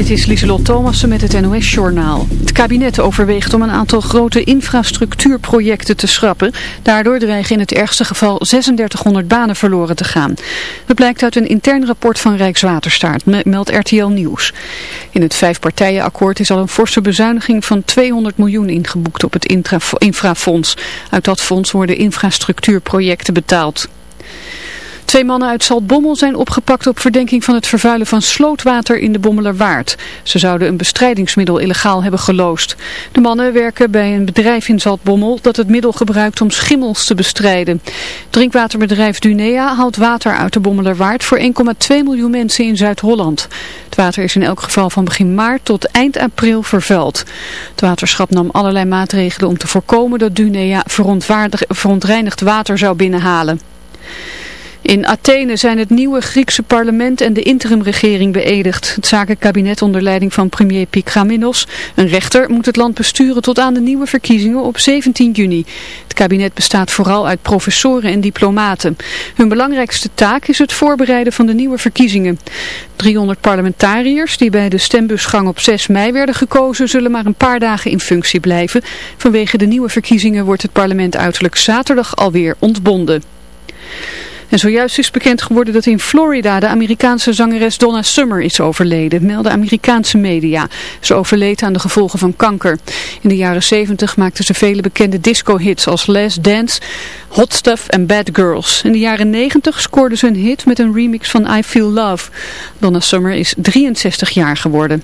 Dit is Lieselot Thomassen met het NOS-journaal. Het kabinet overweegt om een aantal grote infrastructuurprojecten te schrappen. Daardoor dreigen in het ergste geval 3600 banen verloren te gaan. Dat blijkt uit een intern rapport van Rijkswaterstaat, meldt RTL Nieuws. In het vijfpartijenakkoord is al een forse bezuiniging van 200 miljoen ingeboekt op het infrafonds. Uit dat fonds worden infrastructuurprojecten betaald. Twee mannen uit Zaltbommel zijn opgepakt op verdenking van het vervuilen van slootwater in de Bommelerwaard. Ze zouden een bestrijdingsmiddel illegaal hebben geloosd. De mannen werken bij een bedrijf in Zaltbommel dat het middel gebruikt om schimmels te bestrijden. Drinkwaterbedrijf Dunea haalt water uit de Bommelerwaard voor 1,2 miljoen mensen in Zuid-Holland. Het water is in elk geval van begin maart tot eind april vervuild. Het waterschap nam allerlei maatregelen om te voorkomen dat Dunea verontreinigd water zou binnenhalen. In Athene zijn het nieuwe Griekse parlement en de interimregering beëdigd. Het zakenkabinet onder leiding van premier Pikraminos, een rechter, moet het land besturen tot aan de nieuwe verkiezingen op 17 juni. Het kabinet bestaat vooral uit professoren en diplomaten. Hun belangrijkste taak is het voorbereiden van de nieuwe verkiezingen. 300 parlementariërs die bij de stembusgang op 6 mei werden gekozen zullen maar een paar dagen in functie blijven. Vanwege de nieuwe verkiezingen wordt het parlement uiterlijk zaterdag alweer ontbonden. En zojuist is bekend geworden dat in Florida de Amerikaanse zangeres Donna Summer is overleden, melden Amerikaanse media. Ze overleed aan de gevolgen van kanker. In de jaren 70 maakte ze vele bekende disco-hits als Last Dance, Hot Stuff en Bad Girls. In de jaren 90 scoorde ze een hit met een remix van I Feel Love. Donna Summer is 63 jaar geworden.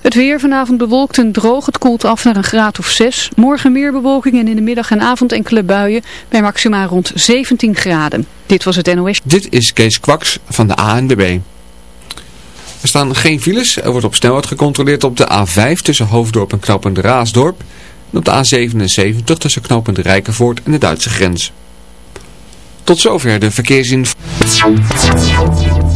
Het weer vanavond bewolkt en droog. Het koelt af naar een graad of 6. Morgen meer bewolking en in de middag en avond enkele buien bij maximaal rond 17 graden. Dit was het NOS. Dit is Kees Kwaks van de ANWB. Er staan geen files. Er wordt op snelheid gecontroleerd op de A5 tussen Hoofddorp en Knopend Raasdorp. En op de A77 tussen Knopend Rijkenvoort en de Duitse grens. Tot zover de verkeersinformatie.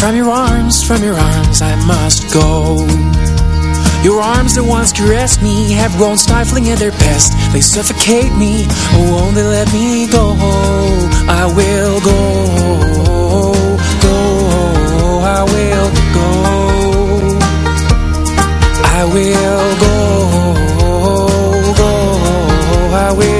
From your arms, from your arms I must go. Your arms that once caressed me Have grown stifling in their pest They suffocate me Oh, won't they let me go? I will go Go I will go. I will go Go I will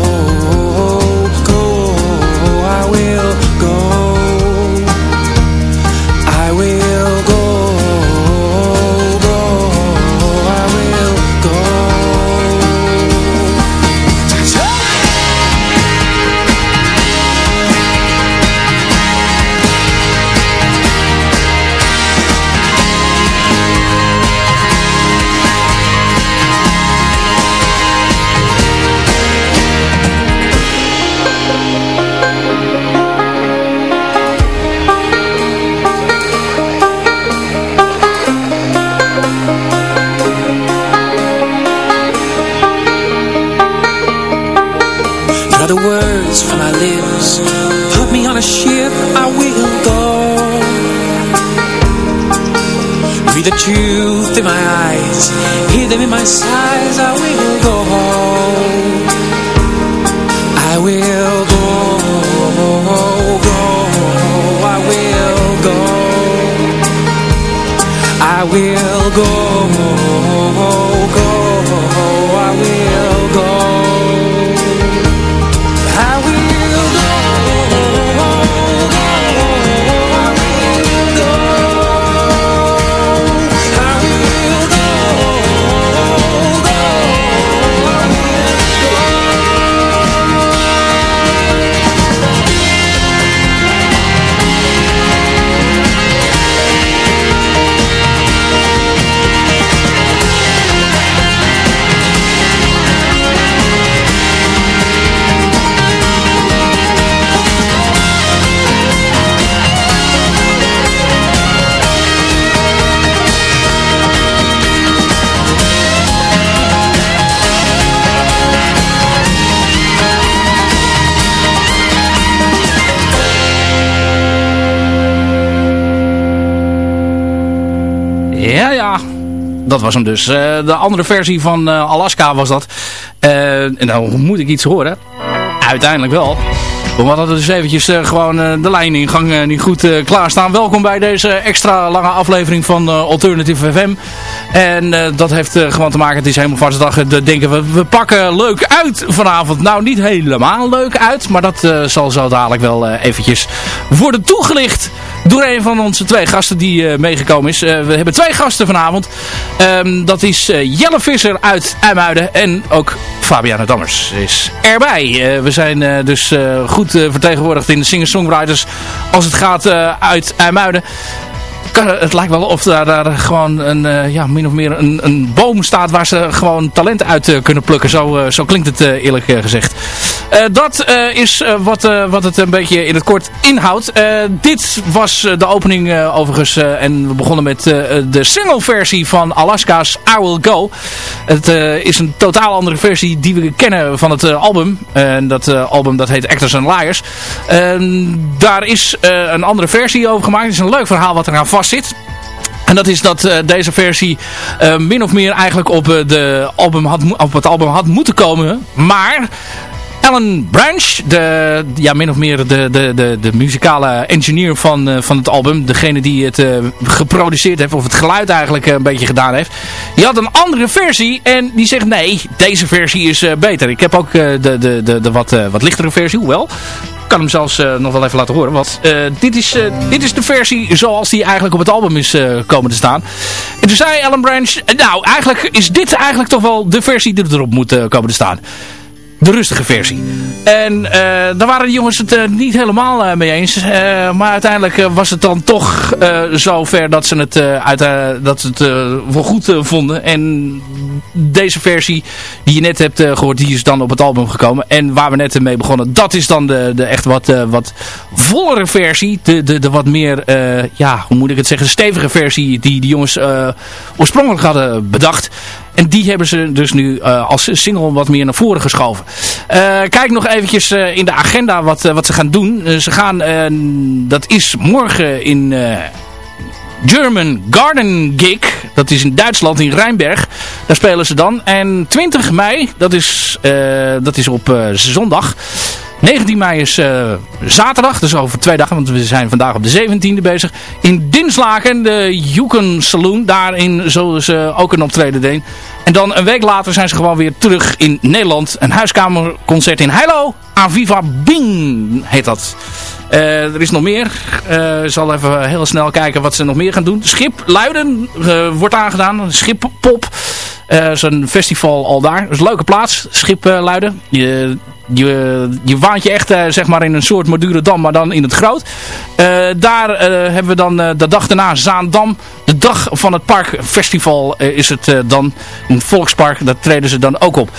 Ja, ja. Dat was hem dus. Eh, de andere versie van eh, Alaska was dat. Eh, en nou moet ik iets horen. Uiteindelijk wel. We hadden dus eventjes gewoon de lijningang uh, niet goed klaarstaan. Welkom bij deze extra lange aflevering van Alternative FM. En dat heeft gewoon te maken, het is helemaal vaste dag. denken we, we pakken leuk uit vanavond. Nou, niet helemaal leuk uit. Maar dat zal zo dadelijk wel eventjes worden toegelicht door een van onze twee gasten die meegekomen is. we hebben twee gasten vanavond. Um, dat is Jelle Visser uit IJmuiden en ook Fabiana Dammers is erbij. we zijn dus goed vertegenwoordigd in de singer-songwriters als het gaat uit IJmuiden het lijkt wel of daar, daar gewoon een, uh, ja, min of meer een, een boom staat waar ze gewoon talenten uit uh, kunnen plukken. Zo, uh, zo klinkt het eerlijk gezegd. dat is wat, wat het een beetje in het kort inhoudt. dit was de opening overigens. en we begonnen met de single versie van Alaska's I Will Go. Het is een totaal andere versie die we kennen van het album. En dat album dat heet Actors and Liars. daar is een andere versie over gemaakt. Het is een leuk verhaal wat er aan vast zit. En dat is dat uh, deze versie uh, min of meer eigenlijk op, uh, de album had, op het album had moeten komen. Maar Alan Branch, de, ja, min of meer de, de, de, de muzikale engineer van, van het album. Degene die het geproduceerd heeft, of het geluid eigenlijk een beetje gedaan heeft. Die had een andere versie en die zegt nee, deze versie is beter. Ik heb ook de, de, de, de wat, wat lichtere versie, hoewel kan hem zelfs nog wel even laten horen. Want dit, is, dit is de versie zoals die eigenlijk op het album is komen te staan. En toen zei Alan Branch, nou eigenlijk is dit eigenlijk toch wel de versie die erop moet komen te staan de rustige versie. En uh, daar waren de jongens het uh, niet helemaal uh, mee eens. maar uiteindelijk was het dan toch zo ver dat ze het, uit, dat ze het wel goed vonden. En deze versie die je net hebt gehoord, die is dan op het album gekomen. En waar we net mee begonnen, dat is dan de, de echt wat, wat vollere versie. De, de, de wat meer, ja, hoe moet ik het zeggen, stevige versie die de jongens oorspronkelijk hadden bedacht. En die hebben ze dus nu uh, als single wat meer naar voren geschoven. Uh, kijk nog eventjes uh, in de agenda wat, wat ze gaan doen. ze gaan, dat is morgen in German Garden Gig. Dat is in Duitsland, in Rijnberg. Daar spelen ze dan. En 20 mei, dat is, dat is op zondag. 19 mei is uh, zaterdag, dus over twee dagen, want we zijn vandaag op de 17e bezig. In Dinslaken, de Juken Saloon, daarin zullen ze ook een optreden doen. En dan een week later zijn ze gewoon weer terug in Nederland. Een huiskamerconcert in Heilo. Aviva Bing heet dat. Uh, er is nog meer. Uh, ik zal even heel snel kijken wat ze nog meer gaan doen. Schip Luiden wordt aangedaan. Schip Pop. Is een festival al daar. Een leuke plaats. Schip Luiden. Je je, waant je echt uh, zeg maar in een soort Madurodam, maar dan in het groot. Daar hebben we dan de dag daarna Zaandam. De dag van het parkfestival is het dan. Een volkspark, daar treden ze dan ook op.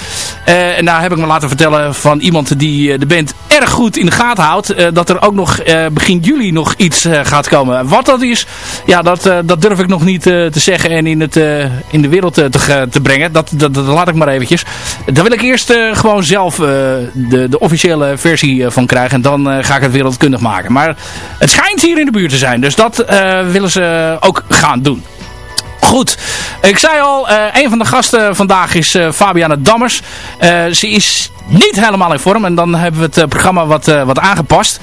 en daar heb ik me laten vertellen van iemand die de band erg goed in de gaten houdt. dat er ook nog begin juli nog iets gaat komen. Wat dat is, ja, dat, dat durf ik nog niet te zeggen en in, het, in de wereld te, te brengen. Dat, dat, dat, laat ik maar eventjes. Daar wil ik eerst gewoon zelf de, de officiële versie eh, van krijgen. En dan eh, ga ik het wereldkundig maken. Maar het schijnt hier in de buurt te zijn. Dus dat eh, willen ze ook gaan doen. Goed, ik zei al, een van de gasten vandaag is Fabiana Dammers. ze is niet helemaal in vorm. En dan hebben we het programma wat, wat aangepast.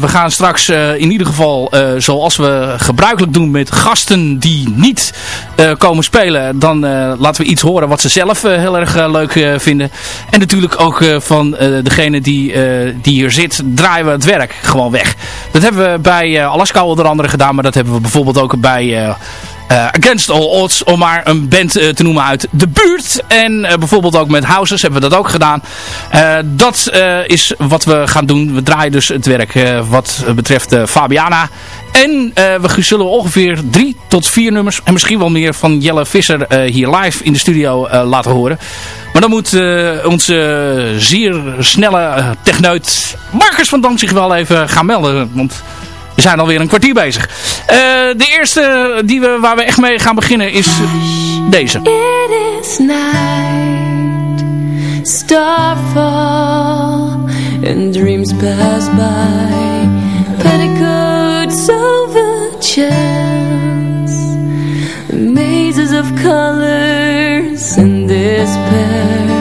we gaan straks in ieder geval, zoals we gebruikelijk doen met gasten die niet komen spelen. Dan laten we iets horen wat ze zelf heel erg leuk vinden. En natuurlijk ook van degene die, die hier zit, draaien we het werk gewoon weg. Dat hebben we bij Alaska onder andere gedaan. Maar dat hebben we bijvoorbeeld ook bij... Uh, Against All Odds, om maar een band uh, te noemen uit de buurt. En uh, bijvoorbeeld ook met Houses hebben we dat ook gedaan. dat is wat we gaan doen. We draaien dus het werk wat betreft Fabiana. En we zullen ongeveer drie tot vier nummers, en misschien wel meer, van Jelle Visser hier live in de studio laten horen. Maar dan moet onze zeer snelle techneut Marcus van Dam zich wel even gaan melden. Want we zijn alweer een kwartier bezig. Uh, de eerste die we, waar we echt mee gaan beginnen is deze. It is night, starfall, and dreams pass by, petticoats over chance, mazes of colors and despair.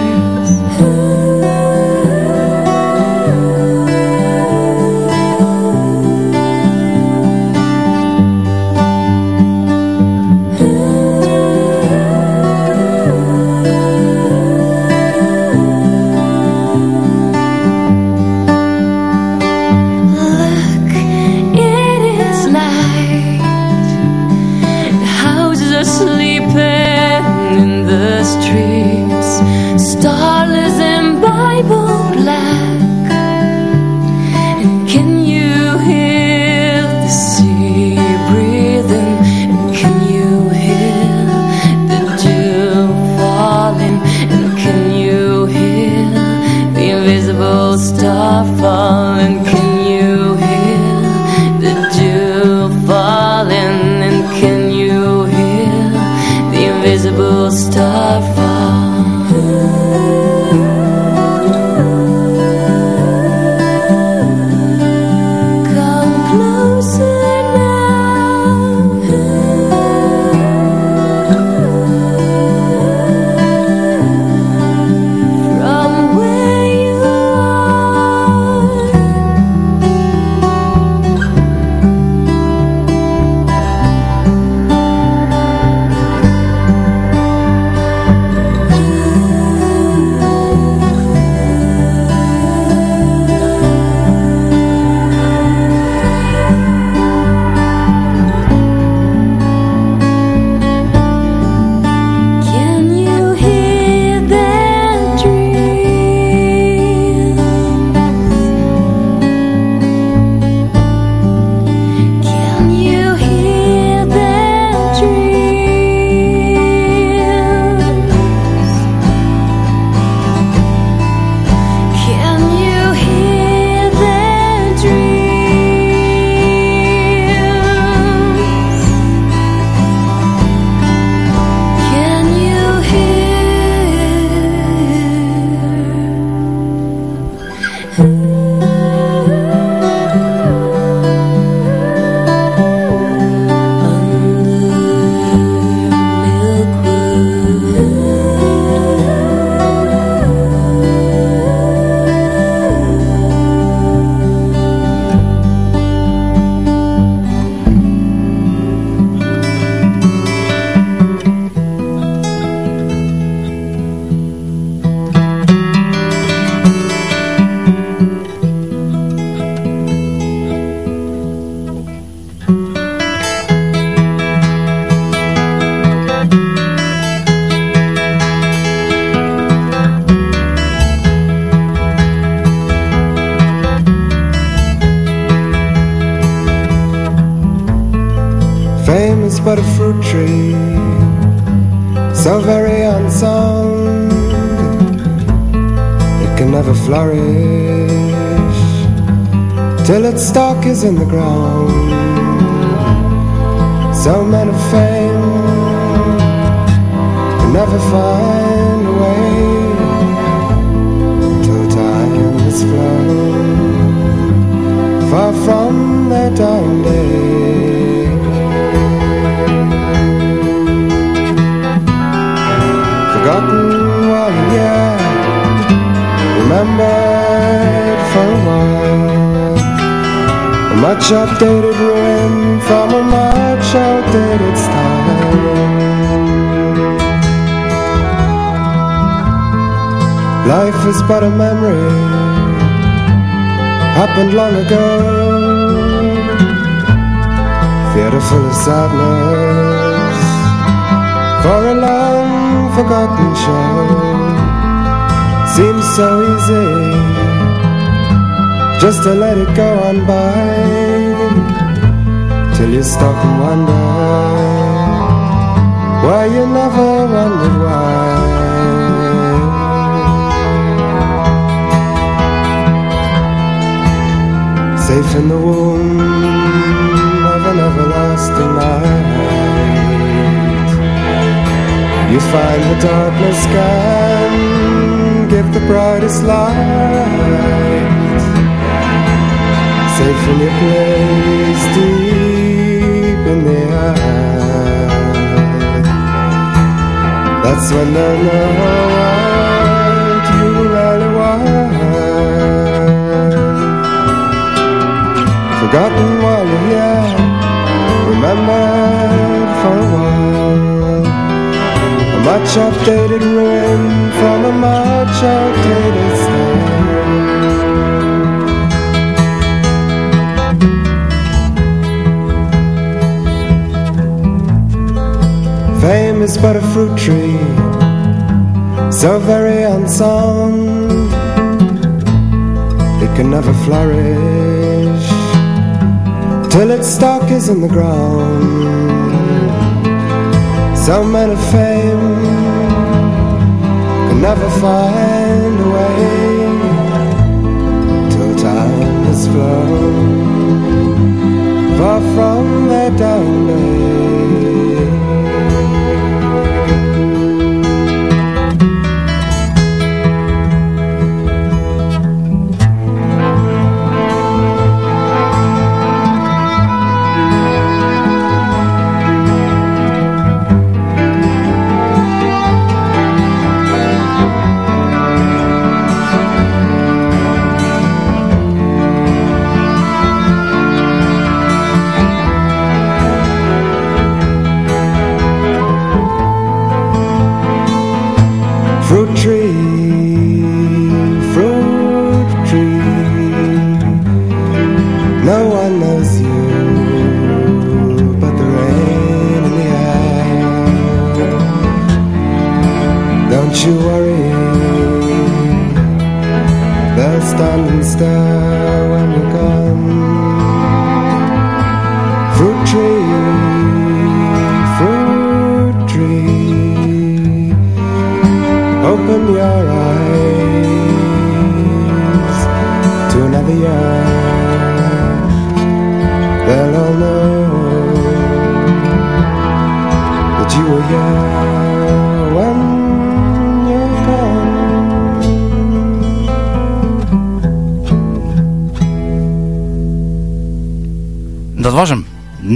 For a long forgotten show. Seems so easy just to let it go on by till you stop and wonder why you never wondered why. safe in the womb You find the darkness can give the brightest light. Safe in your place deep in the earth. That's when know what you really want. Forgotten while you're here, remembered for a while. Much updated ruin from a much outdated style. Fame is but a fruit tree, so very unsound. It can never flourish till its stalk is in the ground. Some men of fame can never find a way. Till time has flown far from their down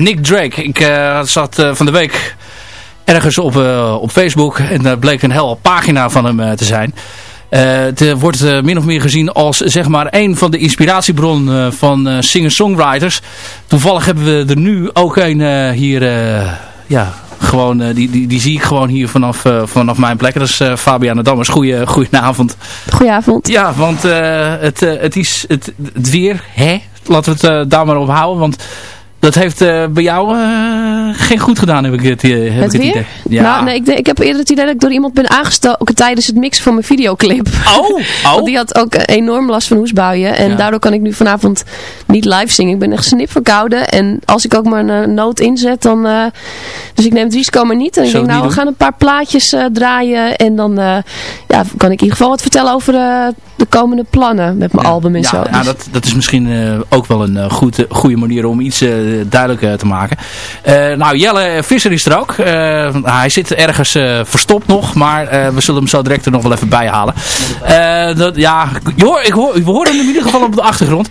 Nick Drake. Ik eh, zat eh, van de week ergens op, eh, op Facebook en daar bleek een hele pagina van hem te zijn. Het wordt min of meer gezien als zeg maar een van de inspiratiebronnen van singer-songwriters. Toevallig hebben we er nu ook een hier, ja, gewoon, die, die, die zie ik gewoon hier vanaf, vanaf mijn plek. Dat is eh, Fabiana Dammers. Goeie, goedenavond. Goedenavond. Ja, want het, het is het, het weer, hè? Laten we het daar maar op houden, want Dat heeft eh, bij jou eh, geen goed gedaan, heb ik het, eh, heb ik Het idee. Ja. Nou, nee, ik, ik heb eerder het idee dat ik door iemand ben aangestoken tijdens het mixen van mijn videoclip. Oh, oh. Want die had ook enorm last van hoesbuien. En Ja. daardoor kan ik nu vanavond niet live zingen. Ik ben echt snipverkouden. En als ik ook maar een noot inzet, dan... dus ik neem het risico maar niet. En ik Zo denk, nou, we gaan een paar plaatjes draaien. En dan ja, kan ik in ieder geval wat vertellen over de komende plannen met mijn album en ja, zo. Ja, Dus- dat, dat is misschien eh, ook wel een eh, goed, eh, goede manier om iets duidelijk eh, te maken. Nou, Jelle Visser is er ook. Hij zit ergens verstopt nog, maar we zullen hem zo direct er nog wel even bij halen. Dat, ja, hoor, ik hoor, we horen hem in ieder geval op de achtergrond.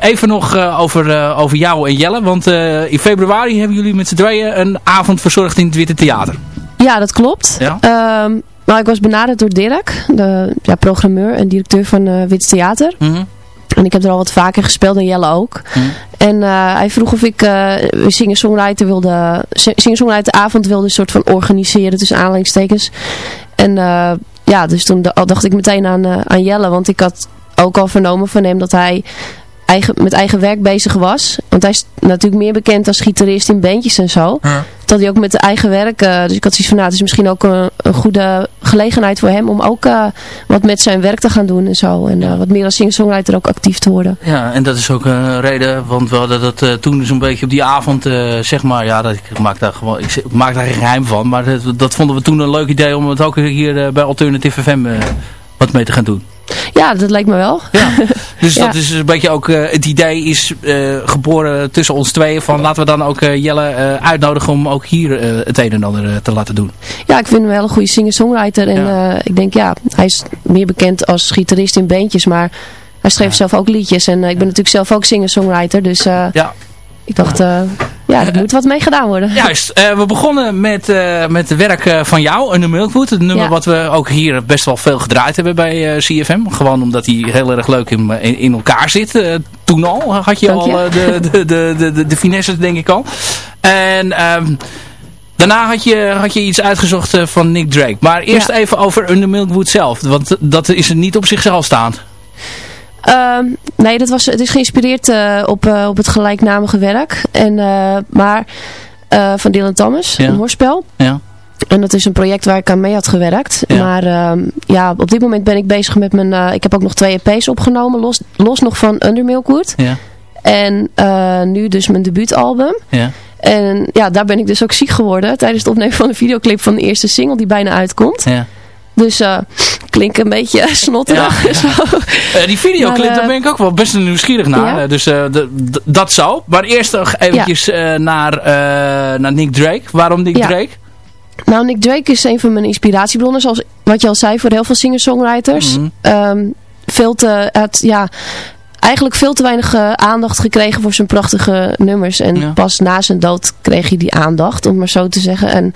Even nog over, over jou en Jelle, want in februari hebben jullie met z'n tweeën een avond verzorgd in het Witte Theater. Ja, dat klopt. Ja? Ehm, nou, ik was benaderd door Dirk, de ja, programmeur en directeur van eh Wit Theater. Mhm. En ik heb er al wat vaker gespeeld en Jelle ook. Mhm. En eh, hij vroeg of ik uh, singer-songwriter wilde, singer-songwriter avond wilde een soort van organiseren tussen aanhalingstekens. En ja, dus toen dacht ik meteen aan, uh, aan Jelle, want ik had ook al vernomen van hem dat hij eigen, met eigen werk bezig was. Want hij is natuurlijk meer bekend als gitarist in bandjes en zo. Ja. Dat hij ook met de eigen werk, uh, dus ik had zoiets van, nou, het is misschien ook een, een goede gelegenheid voor hem om ook uh, wat met zijn werk te gaan doen en zo. En uh, wat meer als singer-songwriter ook actief te worden. Ja, en dat is ook een reden, want we hadden dat toen zo'n beetje op die avond, zeg maar, ja, dat, ik maak daar gewoon, ik, maak daar geen geheim van, maar dat, dat, vonden we toen een leuk idee om het ook hier bij Alternative FM wat mee te gaan doen. Ja, dat lijkt me wel. Ja. Dus ja. dat is een beetje ook, uh, het idee is uh, geboren tussen ons tweeën van laten we dan ook uh, Jelle uitnodigen om ook hier het een en ander te laten doen. Ja, ik vind hem wel een goede singer-songwriter en ja. ik denk ja, hij is meer bekend als gitarist in bandjes, maar hij schreef ja. zelf ook liedjes en ik ben natuurlijk zelf ook singer-songwriter, dus ja. ik dacht ja, er moet wat mee gedaan worden. Juist, uh, we begonnen met, uh, met het werk uh, van jou, Under Milkwood. Het nummer ja. wat we ook hier best wel veel gedraaid hebben bij CFM. Gewoon omdat hij heel erg leuk in, in, in elkaar zit. toen al had je Dank al je. de, de, de, de, de, de finesses denk ik al. En... Um, Daarna had je, had je iets uitgezocht uh, van Nick Drake. Maar eerst ja. even over Under Milkwood zelf. Want dat is niet op zichzelf staand. Um, nee, dat was, het is geïnspireerd uh, op, uh, op het gelijknamige werk. En, uh, maar van Dylan Thomas, ja. een hoorspel. Ja. En dat is een project waar ik aan mee had gewerkt. Ja. Maar um, ja, op dit moment ben ik bezig met mijn... ik heb ook nog twee EP's opgenomen, los, los nog van Under Milkwood. Ja. En nu dus mijn debuutalbum. Ja. En ja, daar ben ik dus ook ziek geworden tijdens het opnemen van de videoclip van de eerste single die bijna uitkomt. Ja. Dus klinkt een beetje snotterig. Ja, ja. uh, die videoclip, maar, uh, daar ben ik ook wel best nieuwsgierig naar. Ja. Dus de, dat zou. Maar eerst nog eventjes naar, naar Nick Drake. Waarom Nick Drake? Nou, Nick Drake is een van mijn inspiratiebronnen. Zoals wat je al zei, voor heel veel singer-songwriters. Mm -hmm. um, veel te... Het, ja, eigenlijk veel te weinig uh, aandacht gekregen voor zijn prachtige nummers. En ja. pas na zijn dood kreeg hij die aandacht, om maar zo te zeggen. En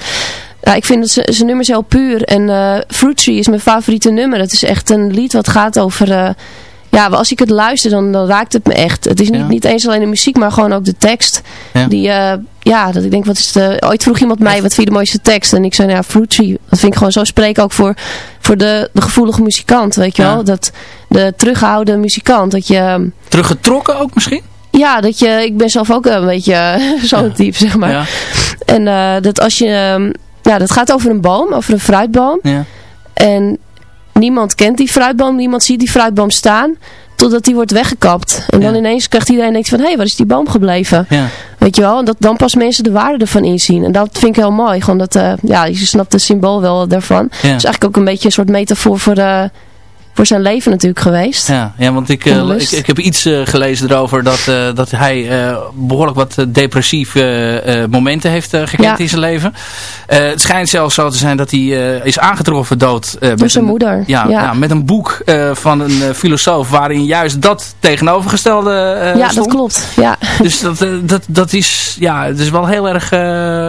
ja, ik vind zijn nummers heel puur. En uh, Fruit Tree is mijn favoriete nummer. Het is echt een lied wat gaat over... Uh, ja, als ik het luister, dan, dan raakt het me echt. Het is niet, ja. niet eens alleen de muziek, maar gewoon ook de tekst. Ja. Die, uh, ja, dat ik denk, wat is de... Ooit vroeg iemand mij, wat vind je de mooiste tekst? En ik zei, nou ja, Fruit Tree. Dat vind ik gewoon zo spreken ook voor, voor de, de gevoelige muzikant, weet je ja. wel? Dat, de teruggehouden muzikant, dat je... Teruggetrokken ook misschien? Ja, dat je, ik ben zelf ook een beetje zo'n type, zeg maar. En uh, dat als je, ja, dat gaat over een boom, over een fruitboom. Ja. En niemand kent die fruitboom, niemand ziet die fruitboom staan, totdat die wordt weggekapt. En dan ja. ineens krijgt iedereen denkt van, hé, hey, waar is die boom gebleven? Ja. Weet je wel, en dat dan pas mensen de waarde ervan inzien. En dat vind ik heel mooi, gewoon dat, uh, ja, je snapt het symbool wel daarvan. Ja. Dus eigenlijk ook een beetje een soort metafoor voor de voor zijn leven natuurlijk geweest. Ja, ja want ik, uh, ik, ik heb iets uh, gelezen erover dat, uh, dat hij behoorlijk wat depressieve momenten heeft gekend ja. in zijn leven. het schijnt zelfs zo te zijn dat hij is aangetroffen dood. Door zijn een, moeder. Ja, ja. ja, met een boek van een filosoof waarin juist dat tegenovergestelde Ja, stond. dat klopt. Ja. Dus dat, dat, dat is, ja, het is wel heel erg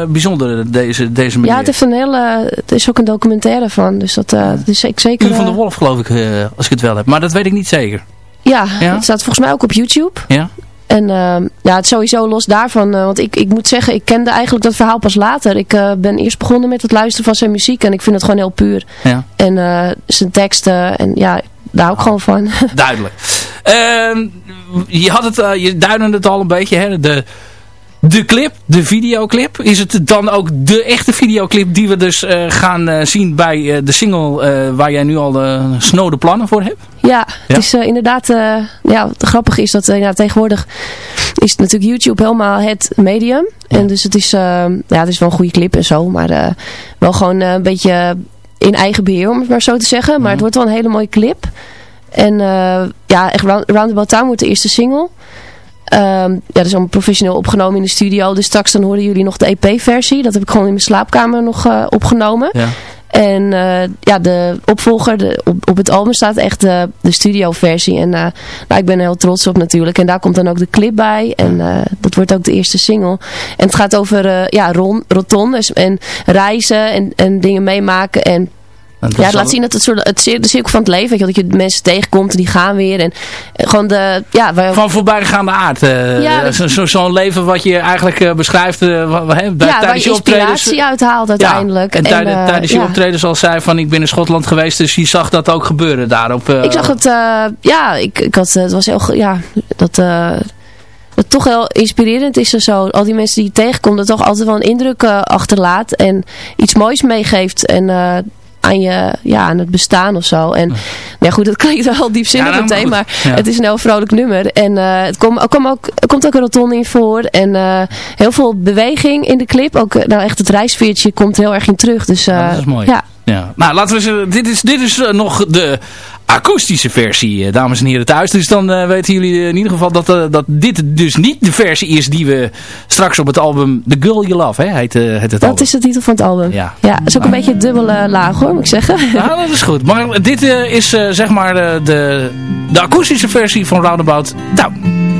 bijzonder deze, deze manier. Ja, het, heeft een hele, het is ook een documentaire van. Dus dat, dat is ik zeker... Uur van de Wolf geloof ik als ik het wel heb. Maar dat weet ik niet zeker. Ja, ja? het staat volgens mij ook op YouTube. Ja. En uh, ja, het sowieso los daarvan. Uh, want ik, ik moet zeggen, ik kende eigenlijk dat verhaal pas later. Ik uh, ben eerst begonnen met het luisteren van zijn muziek. En ik vind het gewoon heel puur. Ja. En zijn teksten. En ja, daar hou ik gewoon van. Duidelijk. Ehm, je had het, je duidde het al een beetje. Hè? De, de clip, de videoclip. Is het dan ook de echte videoclip die we dus uh, gaan uh, zien bij uh, de single waar jij nu al de snode plannen voor hebt? Ja, ja? het is inderdaad, ja, het grappige is dat ja, tegenwoordig is natuurlijk YouTube helemaal het medium. En dus het is, ja, het is wel een goede clip en zo, maar wel gewoon een beetje in eigen beheer, om het maar zo te zeggen. Maar het wordt wel een hele mooie clip. En ja, echt Roundabout Town wordt de eerste single. Um, ja, dat is allemaal professioneel opgenomen in de studio. Dus straks dan horen jullie nog de EP-versie. Dat heb ik gewoon in mijn slaapkamer nog uh, opgenomen. Ja. En uh, ja, de opvolger de, op, op het album staat echt de, de studio-versie. En uh, nou, ik ben er heel trots op natuurlijk. En daar komt dan ook de clip bij. En dat wordt ook de eerste single. En het gaat over ja, ron, rotondes en reizen en, en dingen meemaken. En ja, het laat zien dat het, soort, het de cirkel van het leven, weet je, dat je mensen tegenkomt en die gaan weer. En eh, gewoon de, ja, waar, van voorbijgaande aard. Uh, ja, Zo'n zo leven wat je eigenlijk uh, beschrijft uh, bij, ja, tijdens je optredens. uithaalt uiteindelijk. Ja, en, en uh, tijdens je ja. optredens al zei van ik ben in Schotland geweest, dus je zag dat ook gebeuren daarop. ik zag het, ja, ik, ik had, het was heel, ja, dat... wat toch wel inspirerend is er zo. Al die mensen die je tegenkomt, dat toch altijd wel een indruk achterlaat. En iets moois meegeeft. En aan, je, ja, aan het bestaan of zo. En ja, goed, dat klinkt wel diepzinnig ja, meteen, maar het is een heel vrolijk nummer. En uh, het kom, kom ook, er komt ook een rotonde in voor. En uh, heel veel beweging in de clip. Ook uh, nou echt het reisveertje komt heel erg in terug. Dus, ja, dat is mooi. Ja. Ja. Nou, laten we ze. Dit is, dit is nog de akoestische versie, eh, dames en heren thuis. Dus dan uh, weten jullie in ieder geval dat, uh, dat dit dus niet de versie is die we straks op het album The Girl You Love, hè, heet, uh, het dat album. is de titel van het album. Ja, ja is ook een beetje dubbele laag hoor, moet ik zeggen. Ja, dat is goed. Maar dit is zeg maar de, de akoestische versie van Roundabout Town.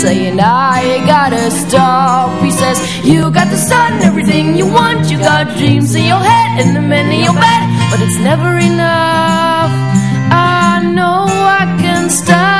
saying I gotta stop. He says you got the sun, everything you want. You got dreams in your head and the men in your bed, but it's never enough. I know I can stay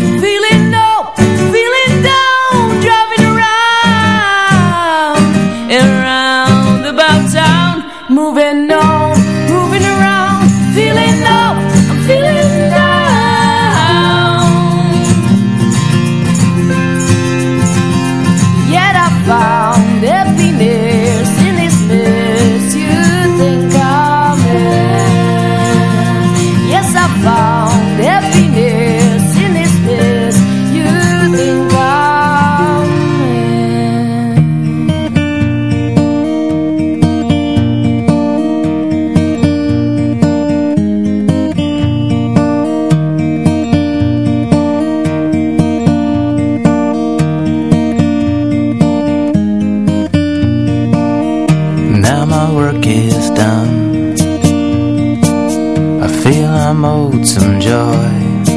owed some joy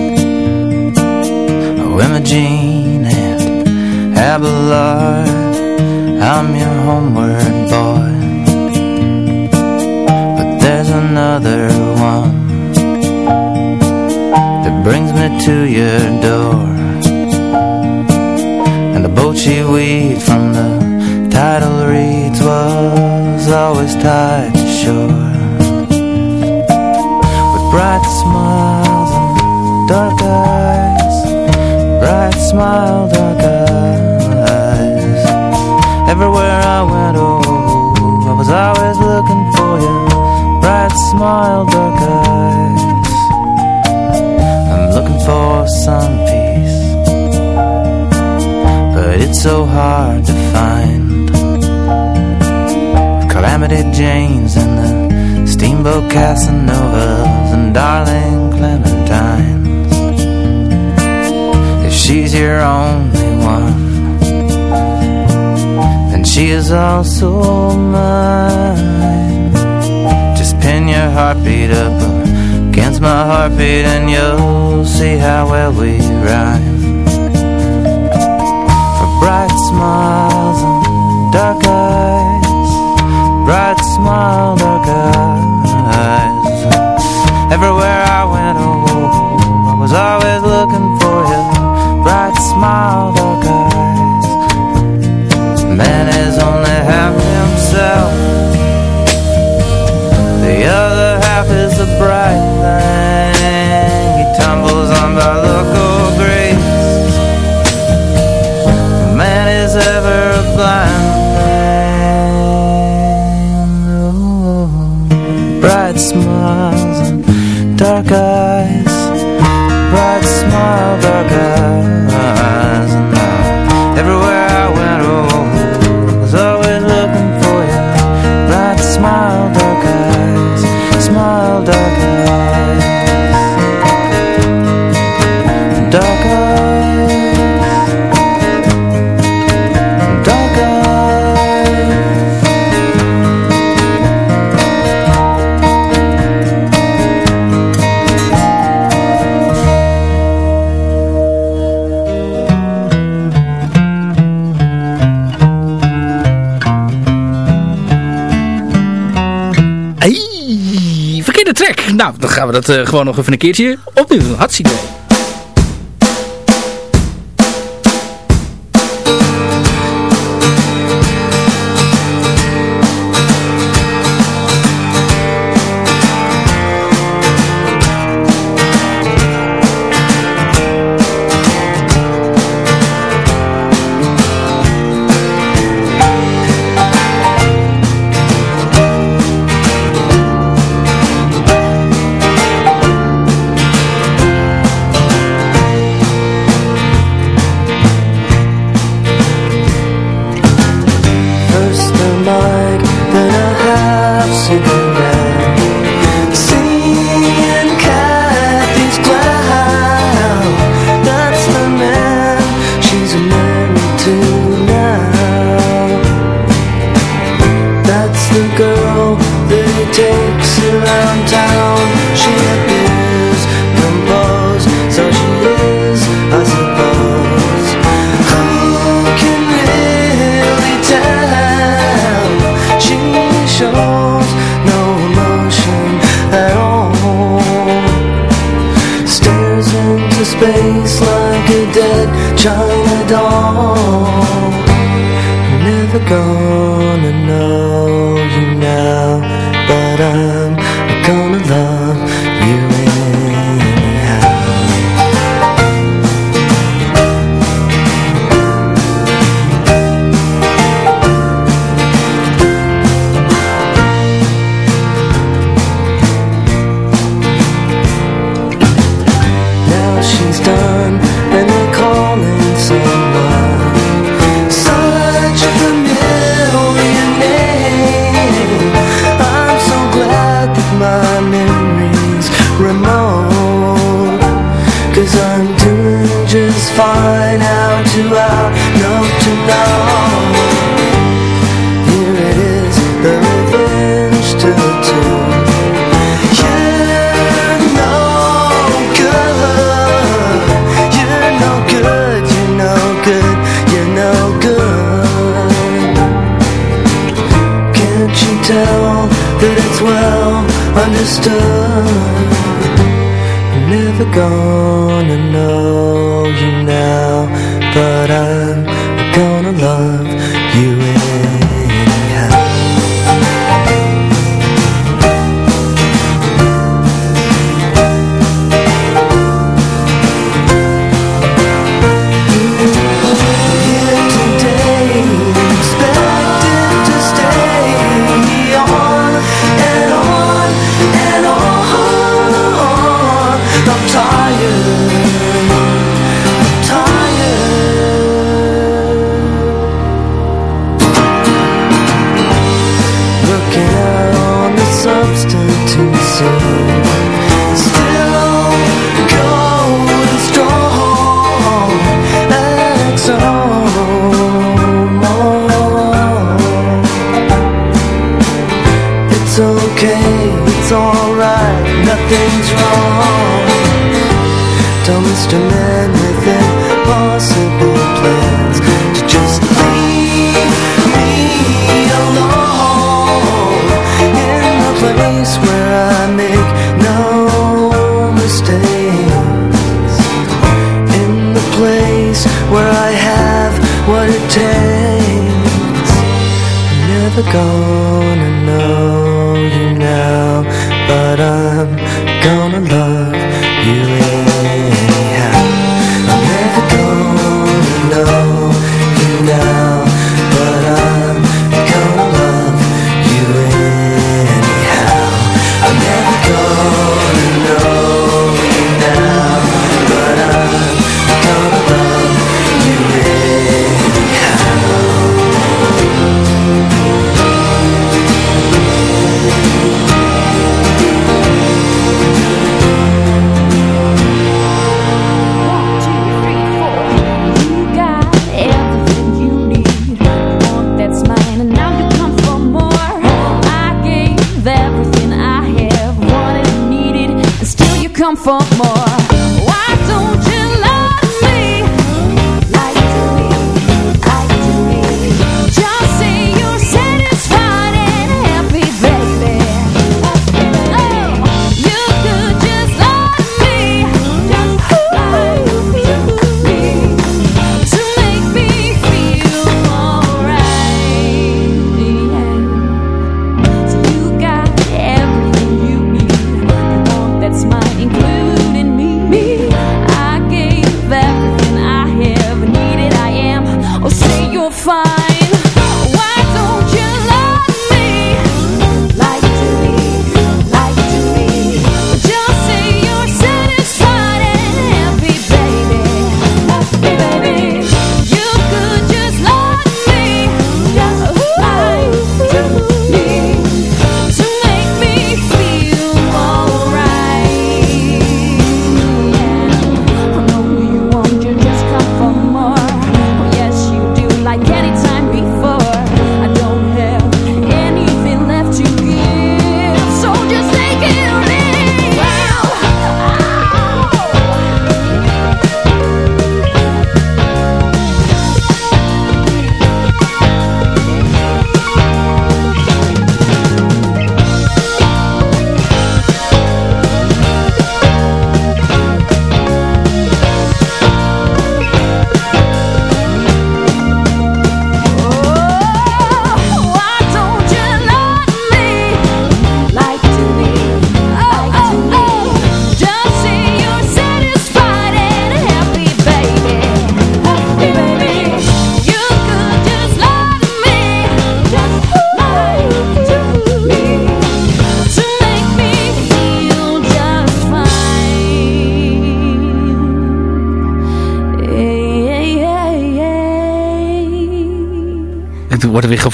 Oh Imogene and Abelard I'm your homeward boy. But there's another one That brings me to your door. And the boat she weaved from the tidal reeds Was always tied to shore. With bright smiles dark eyes Bright smile, dark eyes. Everywhere I went, oh I was always looking for you Bright smile, dark eyes. I'm looking for some peace But it's so hard to find Calamity Janes and the Steamboat Casanovas And darling Clementines she's your only one. And she is also mine. Just pin your heartbeat up against my heartbeat And you'll see how well we rhyme. For bright smiles and dark eyes Bright smile, dark eyes 算 Nou, dan gaan we dat eh, gewoon nog even een keertje opnieuw doen. Hartstikke idee.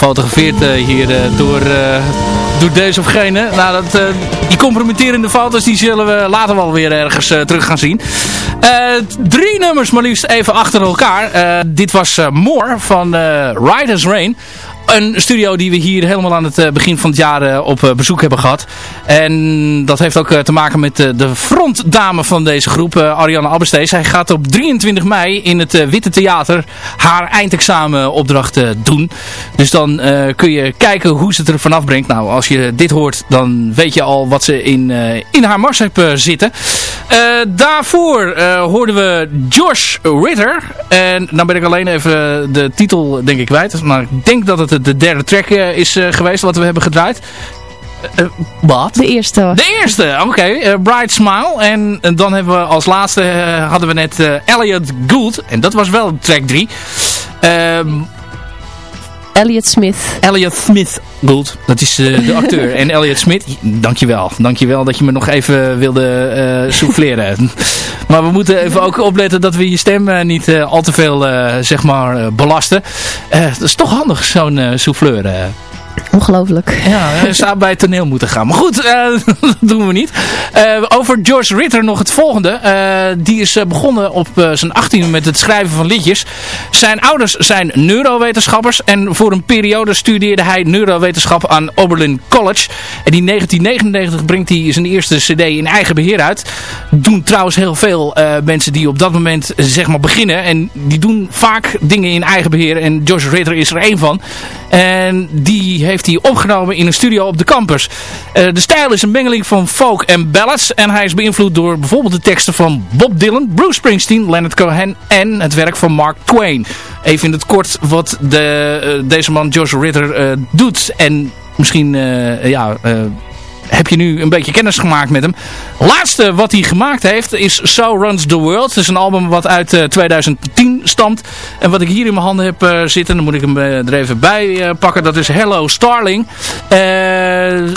gefotografeerd eh, hier eh, door, eh, door deze of gene. Nou, dat, die compromitterende foto's die zullen we later wel weer ergens terug gaan zien. drie nummers maar liefst even achter elkaar. dit was More van Riders Rain. Een studio die we hier helemaal aan het eh, begin van het jaar eh, op eh, bezoek hebben gehad. En dat heeft ook te maken met de frontdame van deze groep, Ariane Abbestees. Zij gaat op 23 mei in het Witte Theater haar eindexamenopdracht doen. Dus dan kun je kijken hoe ze het er vanaf brengt. Nou, als je dit hoort, dan weet je al wat ze in, in haar mars heeft zitten. daarvoor hoorden we Josh Ritter. En dan ben ik alleen even de titel, denk ik, kwijt. Maar ik denk dat het de derde track eh, is eh, geweest wat we hebben gedraaid. Uh, wat? De eerste. De eerste, oké. Bright Smile. En, dan hebben we als laatste hadden we net Elliot Gould. En dat was wel track 3. Elliot Smith. Elliot Smith Gould. Dat is de acteur. en Elliot Smith, dankjewel. Dankjewel dat je me nog even wilde souffleren. maar we moeten even ook opletten dat we je stem niet al te veel zeg maar belasten. dat is toch handig zo'n souffleur. Ongelooflijk. Ja, hij zou bij het toneel moeten gaan. Maar goed, uh, dat doen we niet. Uh, over George Ritter nog het volgende. Uh, die is begonnen op zijn 18e met het schrijven van liedjes. Zijn ouders zijn neurowetenschappers. En voor een periode studeerde hij neurowetenschap aan Oberlin College. En in 1999 brengt hij zijn eerste cd in eigen beheer uit. Doen trouwens heel veel mensen die op dat moment zeg maar beginnen. En die doen vaak dingen in eigen beheer. En George Ritter is er één van. En die heeft hij opgenomen in een studio op de campus. Uh, de stijl is een mengeling van folk en ballads. En hij is beïnvloed door bijvoorbeeld de teksten van Bob Dylan, Bruce Springsteen, Leonard Cohen en het werk van Mark Twain. Even in het kort wat de, uh, deze man Joshua Ritter uh, doet. En misschien ja, heb je nu een beetje kennis gemaakt met hem. Laatste wat hij gemaakt heeft is So Runs the World. Het is een album wat uit 2010 stamt. En wat ik hier in mijn handen heb uh, zitten, dan moet ik hem uh, er even bij pakken. Dat is Hello Starling.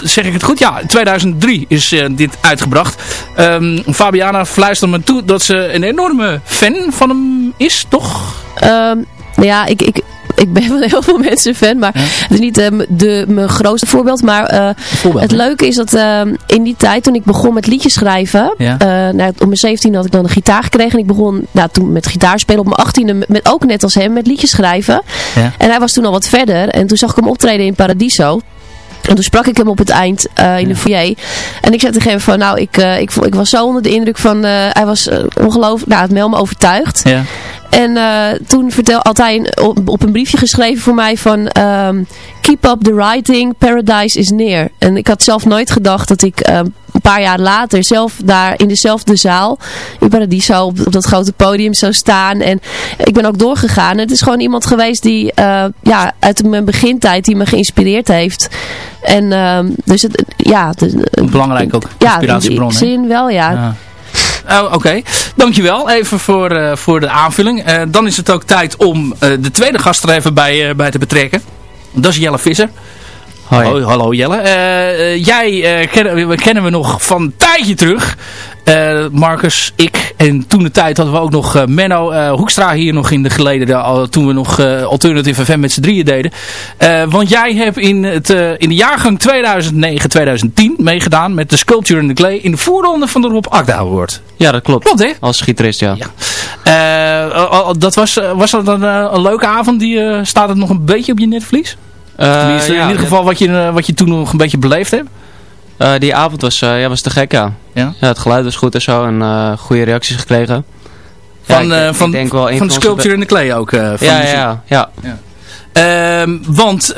zeg ik het goed? Ja, 2003 is dit uitgebracht. Um, Fabiana fluistert me toe dat ze een enorme fan van hem is, toch? Um, ja, ik, ik, ik ben van heel veel mensen fan, maar het is niet uh, de, mijn grootste voorbeeld. Maar uh, voorbeeld, het leuke is dat uh, in die tijd, toen ik begon met liedjes schrijven, ja. nou, op mijn 17 had ik dan een gitaar gekregen. En ik begon nou, toen met gitaar spelen op mijn 18e, met, ook net als hem, met liedjes schrijven. Ja. En hij was toen al wat verder. En toen zag ik hem optreden in Paradiso. En toen sprak ik hem op het eind uh, in de foyer. En ik zei tegen hem van, nou, ik, uh, ik, ik was zo onder de indruk van, uh, hij was ongelooflijk, nou, het me overtuigd. Ja. En toen vertel, hij op, op, een briefje geschreven voor mij van, um, keep up the writing, paradise is near. En ik had zelf nooit gedacht dat ik een paar jaar later zelf daar in dezelfde zaal in Paradiso op, op dat grote podium zou staan. En ik ben ook doorgegaan. Het is gewoon iemand geweest die uh, ja, uit mijn begintijd die me geïnspireerd heeft. En uh, dus het, ja. De, Belangrijk ook, inspiratiebron. Ja, in zin wel, ja. ja. Oh, Oké, okay. dankjewel even voor, uh, voor de aanvulling. Uh, dan is het ook tijd om uh, de tweede gast er even bij, bij te betrekken. Dat is Jelle Visser. Hallo, hallo Jelle. Jij kennen, kennen we nog van een tijdje terug. Uh, Marcus, ik en toen de tijd hadden we ook nog Menno Hoekstra hier nog in de geleden. De, toen we nog Alternative FM met z'n drieën deden. want jij hebt in, het, in de jaargang 2009-2010 meegedaan met de Sculpture in the Clay in de voorronde van de Rob Akda Award. Ja, dat klopt. Klopt hè? Als gitarist, ja. ja. dat was, was dat een, een leuke avond? Die, staat het nog een beetje op je netvlies? Uh, in ieder geval wat je, eh, wat je toen nog een beetje beleefd hebt? Uh, die avond was, uh, ja, was te gek, ja. ja. ja. Het geluid was goed en zo en uh, goede reacties gekregen. Van, ja, ik, van, ik denk wel van de Sculpture in the Clay ook? van ja, ja, ja, ja. Uh, want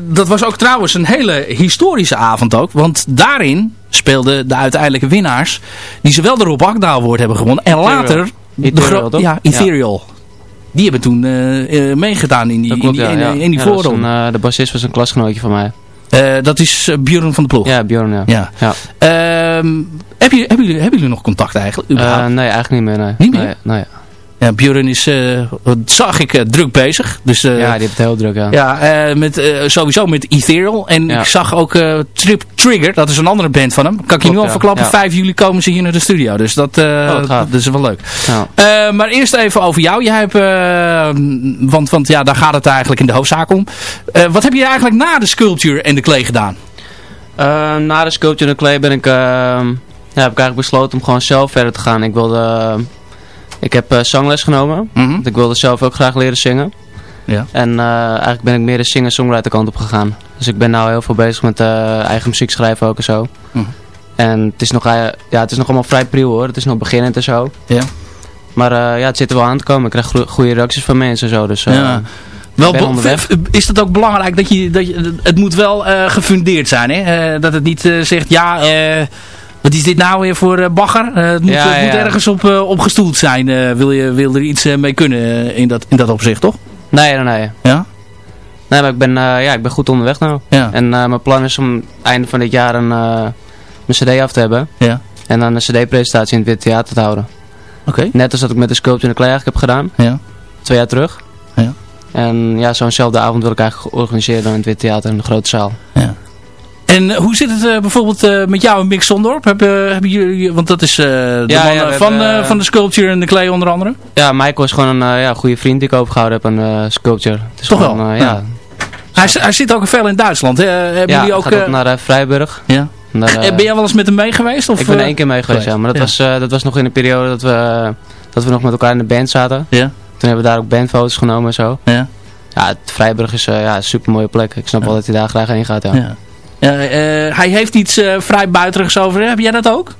dat was ook trouwens een hele historische avond ook. Want daarin speelden de uiteindelijke winnaars, die zowel de Rob Award hebben gewonnen en later... Ethereal, de ja, Ethereal. Die hebben toen meegedaan in die, in die, in, in die voorronde. De bassist was een klasgenootje van mij. Uh, dat is Björn van de Ploeg. Ja, Björn, ja. ja. ja. Ehm, heb je, hebben, jullie, hebben jullie nog contact eigenlijk? nee, eigenlijk niet meer. Nee. Niet meer? Nee, nee. Ja, Björn is, uh, zag ik, uh, druk bezig. Dus, uh, ja, die heeft het heel druk, ja. Ja, met, sowieso met Ethereal. En ik zag ook Trip Trigger, dat is een andere band van hem. Kan ik je nu al verklappen, ja. 5 juli komen ze hier naar de studio. Dus dat, oh, dat is wel leuk. Maar eerst even over jou. Jij hebt, want, want ja, daar gaat het eigenlijk in de hoofdzaak om. wat heb je eigenlijk na de Sculpture en de Clay gedaan? na de Sculpture en de Clay ben ik, ja, heb ik eigenlijk besloten om gewoon zelf verder te gaan. Ik wilde ik heb uh, zangles genomen. Mm -hmm. Ik wilde zelf ook graag leren zingen. Ja. En eh, eigenlijk ben ik meer de singer-songwriter kant op gegaan. Dus ik ben nou heel veel bezig met eh, eigen muziek schrijven ook en zo. Mhm. En het is, nog, ja, het is nog allemaal vrij pril hoor. Het is nog beginnend en zo. Ja. Maar ja, het zit er wel aan te komen. Ik krijg goe- goede reacties van mensen en zo. Dus Ja. Wel, is het ook belangrijk dat je, dat je het moet wel gefundeerd zijn, hè? Dat het niet zegt, ja, wat is dit nou weer voor eh, bagger? Eh, het moet, Ja, moet ja. ergens op, eh, op gestoeld zijn. eh, wil, je, wil er iets eh, mee kunnen eh, in, dat, in dat opzicht, toch? Nee, nee, nee. Ja? Nee, maar ik ben, eh, ja, ik ben goed onderweg nou. Ja. En eh, mijn plan is om einde van dit jaar een, eh, een cd af te hebben. Ja. En dan een cd-presentatie in het Witte Theater te houden. Oké. Net als dat ik met de Sculpture in de eigenlijk heb gedaan. Ja. Twee jaar terug. Ja. En ja, zo'nzelfde avond wil ik eigenlijk organiseren in het Witte Theater in de grote zaal. En eh, hoe zit het eh, bijvoorbeeld eh, met jou en Mick Sondorp? Hebben, hebben jullie, want dat is de Ja, man ja, van, van de Sculpture en de Clay onder andere? Ja, Michael is gewoon een ja, goede vriend die ik overgehouden heb aan Sculpture. Het is Toch gewoon, wel? Ja. Hij, hij zit ook veel in Duitsland. hè? hebben jullie ook... gaat ook naar Vrijburg. ja. Daar, ben jij wel eens met hem mee geweest? Of, ik ben één keer mee geweest, ja. Maar dat. Was, dat was nog in de periode dat we, dat we nog met elkaar in de band zaten. Ja. Toen hebben we daar ook bandfoto's genomen en zo. Ja. Ja, het Vrijburg is ja, een super mooie plek. Ik snap wel dat hij daar graag heen gaat, ja. Ja. Ja, eh, hij heeft iets eh, vrij buitenigs over. Heb jij dat ook?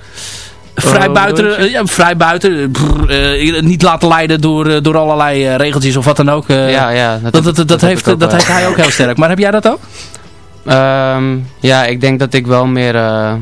Vrij hoe buiten, eh, ja, vrij buiten eh, eh, niet laten leiden door, eh, door allerlei eh, regeltjes of wat dan ook. eh. ja, ja. dat, dat, dat, heeft, dat wel. heeft hij ook heel sterk. Maar heb jij dat ook? Ehm, ja, ik denk dat ik wel meer... eh,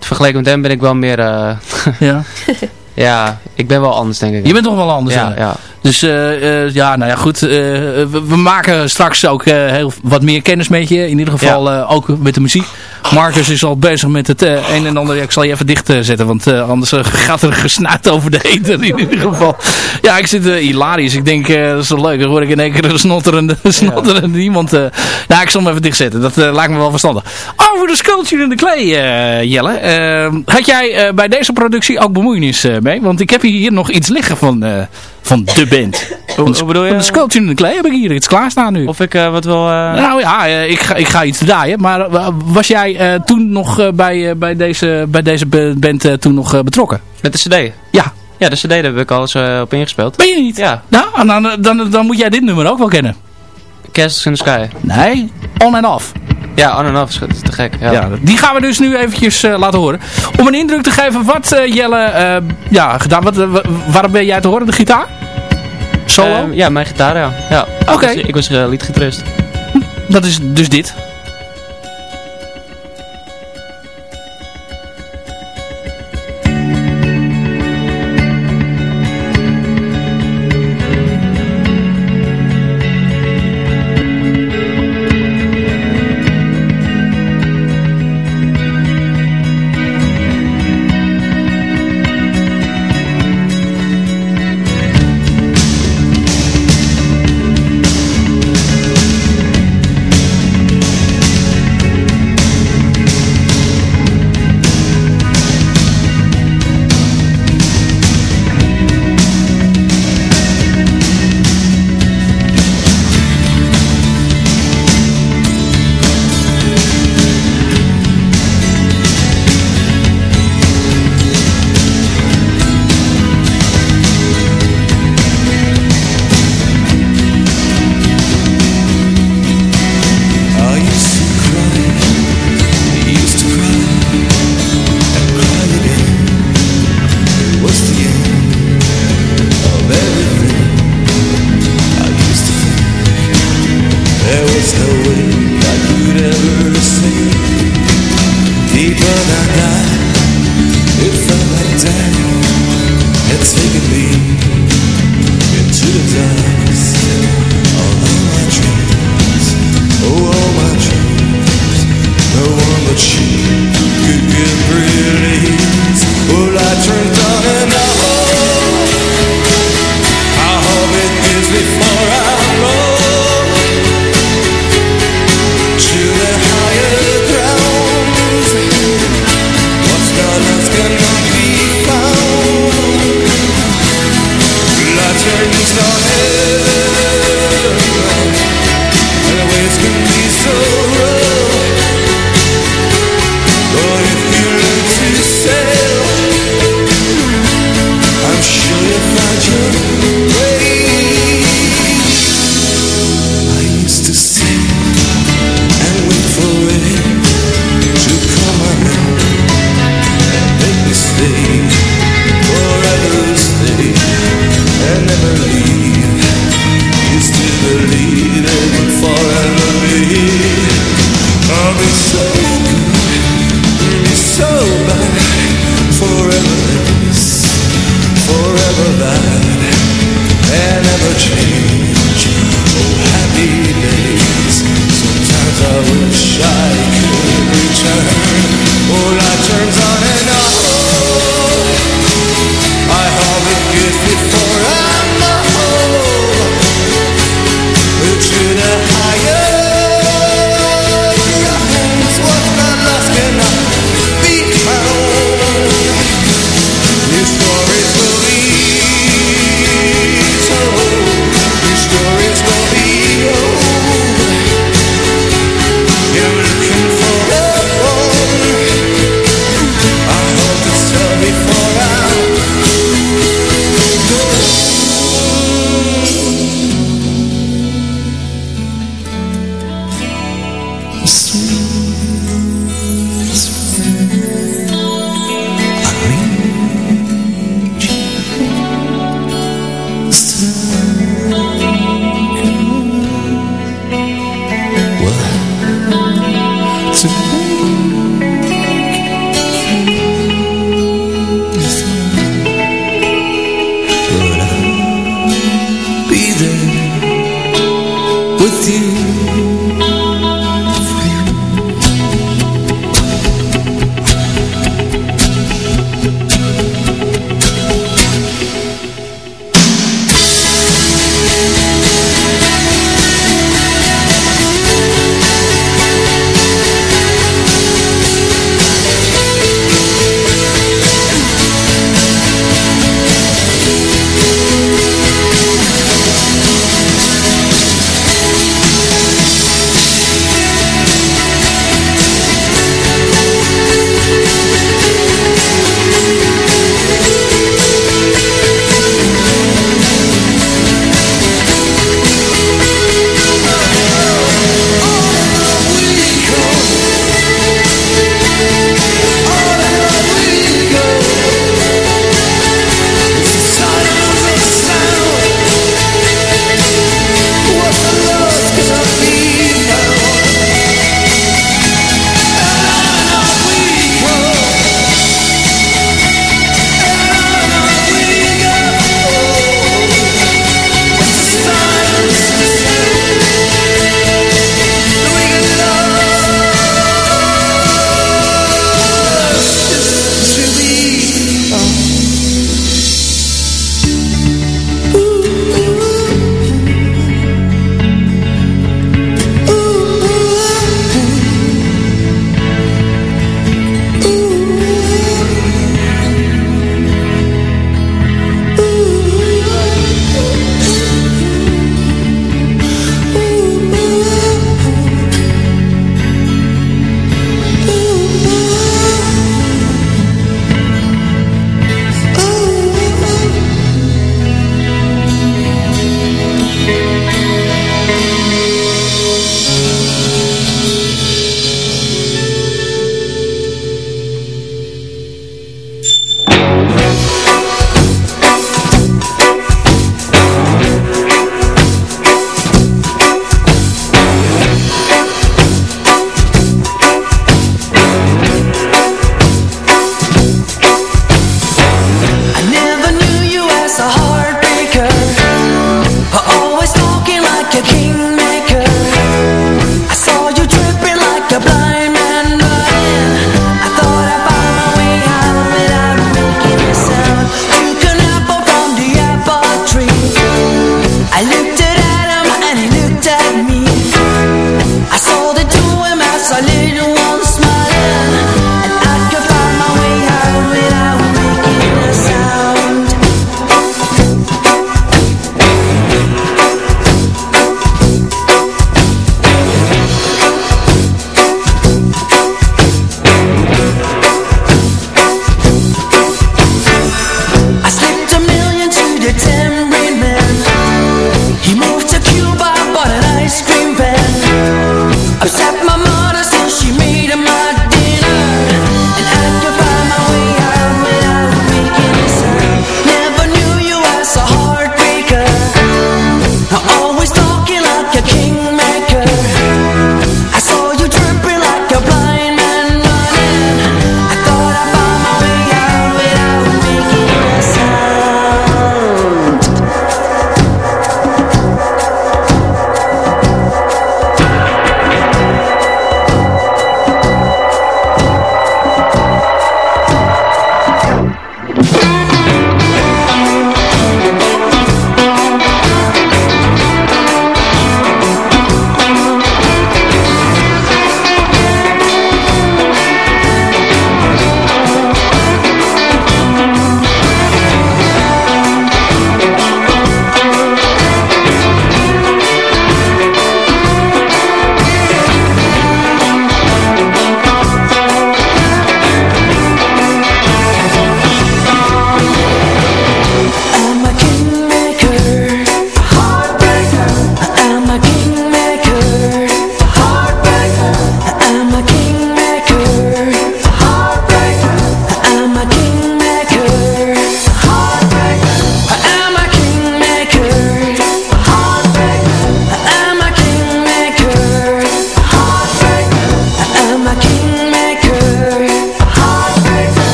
vergeleken met hem ben ik wel meer... eh, Ja. ja, ik ben wel anders, denk ik. Je bent toch wel anders. Ja, ja. Dus eh, eh, ja, nou ja, goed. eh, we, we maken straks ook heel wat meer kennis met je. In ieder geval ook met de muziek. Marcus is al bezig met het eh, een en ander. Ja, ik zal je even dicht eh, zetten, want eh, anders gaat er gesnuit over de eten in ieder geval. Ja, ik zit hilarisch. Ik denk, dat is wel leuk. Dan hoor ik in één keer een snotterende, snotterende iemand. eh nou, ik zal hem even dicht zetten. Dat lijkt me wel verstandig. Over de sculpture in de eh, Jelle. Eh, had jij bij deze productie ook bemoeienis mee? Want ik heb hier nog iets liggen van, van de band. Van, hoe bedoel je? Van de sculpture in de clay heb ik hier iets klaarstaan nu. Of ik eh, wat wil... eh, Nou ja, eh, ik, ga, ik ga iets draaien. Maar was jij toen nog bij, bij, deze, bij deze ba- band toen nog betrokken? Met de cd? Ja. Ja, de cd daar heb ik al eens op ingespeeld. Ben je niet? Ja. Nou, dan, dan, dan moet jij dit nummer ook wel kennen. Castles in the Sky. Nee, on en off. Ja, on en off is te gek. Ja. Ja, die gaan we dus nu eventjes eh, laten horen. Om een indruk te geven wat eh, Jelle eh, ja, gedaan. Wat, wa- waarom ben jij te horen? De gitaar? Solo? Ehm, ja, mijn gitaar, ja. ja. Oké. Ik was, ik was liedgitarist. Dat is dus dit.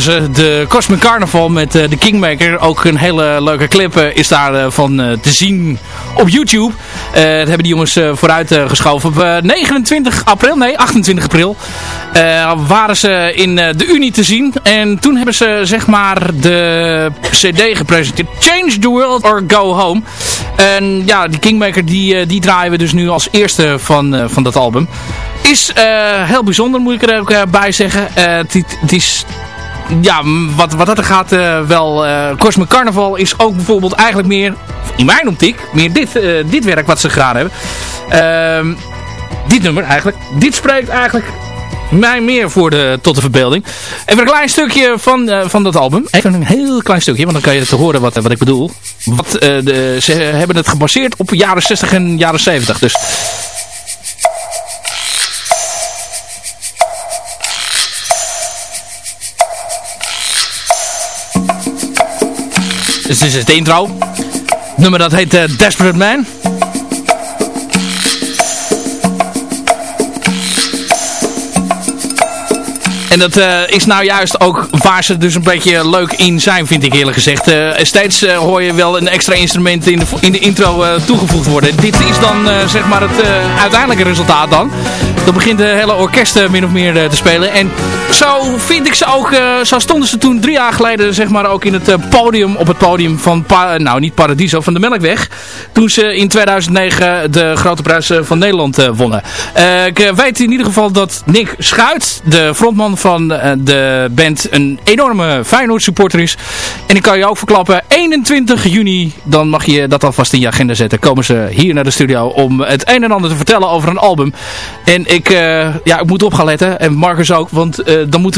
Ze. De Cosmic Carnival met uh, de Kingmaker. Ook een hele leuke clip uh, is daarvan uh, te zien op YouTube. dat hebben die jongens vooruit geschoven. Op 29 april, nee 28 april, waren ze in de Unie te zien. En toen hebben ze zeg maar de cd gepresenteerd. Change the World or Go Home. En ja, die Kingmaker die, die draaien we dus nu als eerste van, van dat album. Is heel bijzonder moet ik er ook bij zeggen. het is ja, wat, wat dat er gaat uh, wel... Uh, Cosmic Carnival is ook bijvoorbeeld eigenlijk meer, in mijn optiek, meer dit, uh, dit werk wat ze gedaan hebben. Ehm, dit nummer eigenlijk. Dit spreekt eigenlijk mij meer voor de, tot de verbeelding. Even een klein stukje van, van dat album. Even een heel klein stukje, want dan kan je te horen wat, wat ik bedoel. Wat, de, ze hebben het gebaseerd op jaren 60 en jaren 70. Dus... Dus dit is het intro. Nummer dat heet uh, Desperate Man. En dat uh, is nou juist ook waar ze dus een beetje leuk in zijn, vind ik eerlijk gezegd. Uh, steeds uh, hoor je wel een extra instrument in de, in de intro toegevoegd worden. Dit is dan zeg maar het uiteindelijke resultaat dan. Dan begint de hele orkest min of meer te spelen. En zo vind ik ze ook, zo stonden ze toen drie jaar geleden zeg maar ook in het podium, op het podium van, nou niet Paradiso, van de Melkweg. Toen ze in 2009 de Grote Prijs van Nederland wonnen. ik weet in ieder geval dat Nick Schuit, de frontman van de band, een enorme Feyenoord supporter is. En ik kan je ook verklappen, 21 juni, dan mag je dat alvast in je agenda zetten. Komen ze hier naar de studio om het een en ander te vertellen over een album. En ik, uh, ja, ik moet op gaan letten, en Marcus ook, want uh, dan moeten we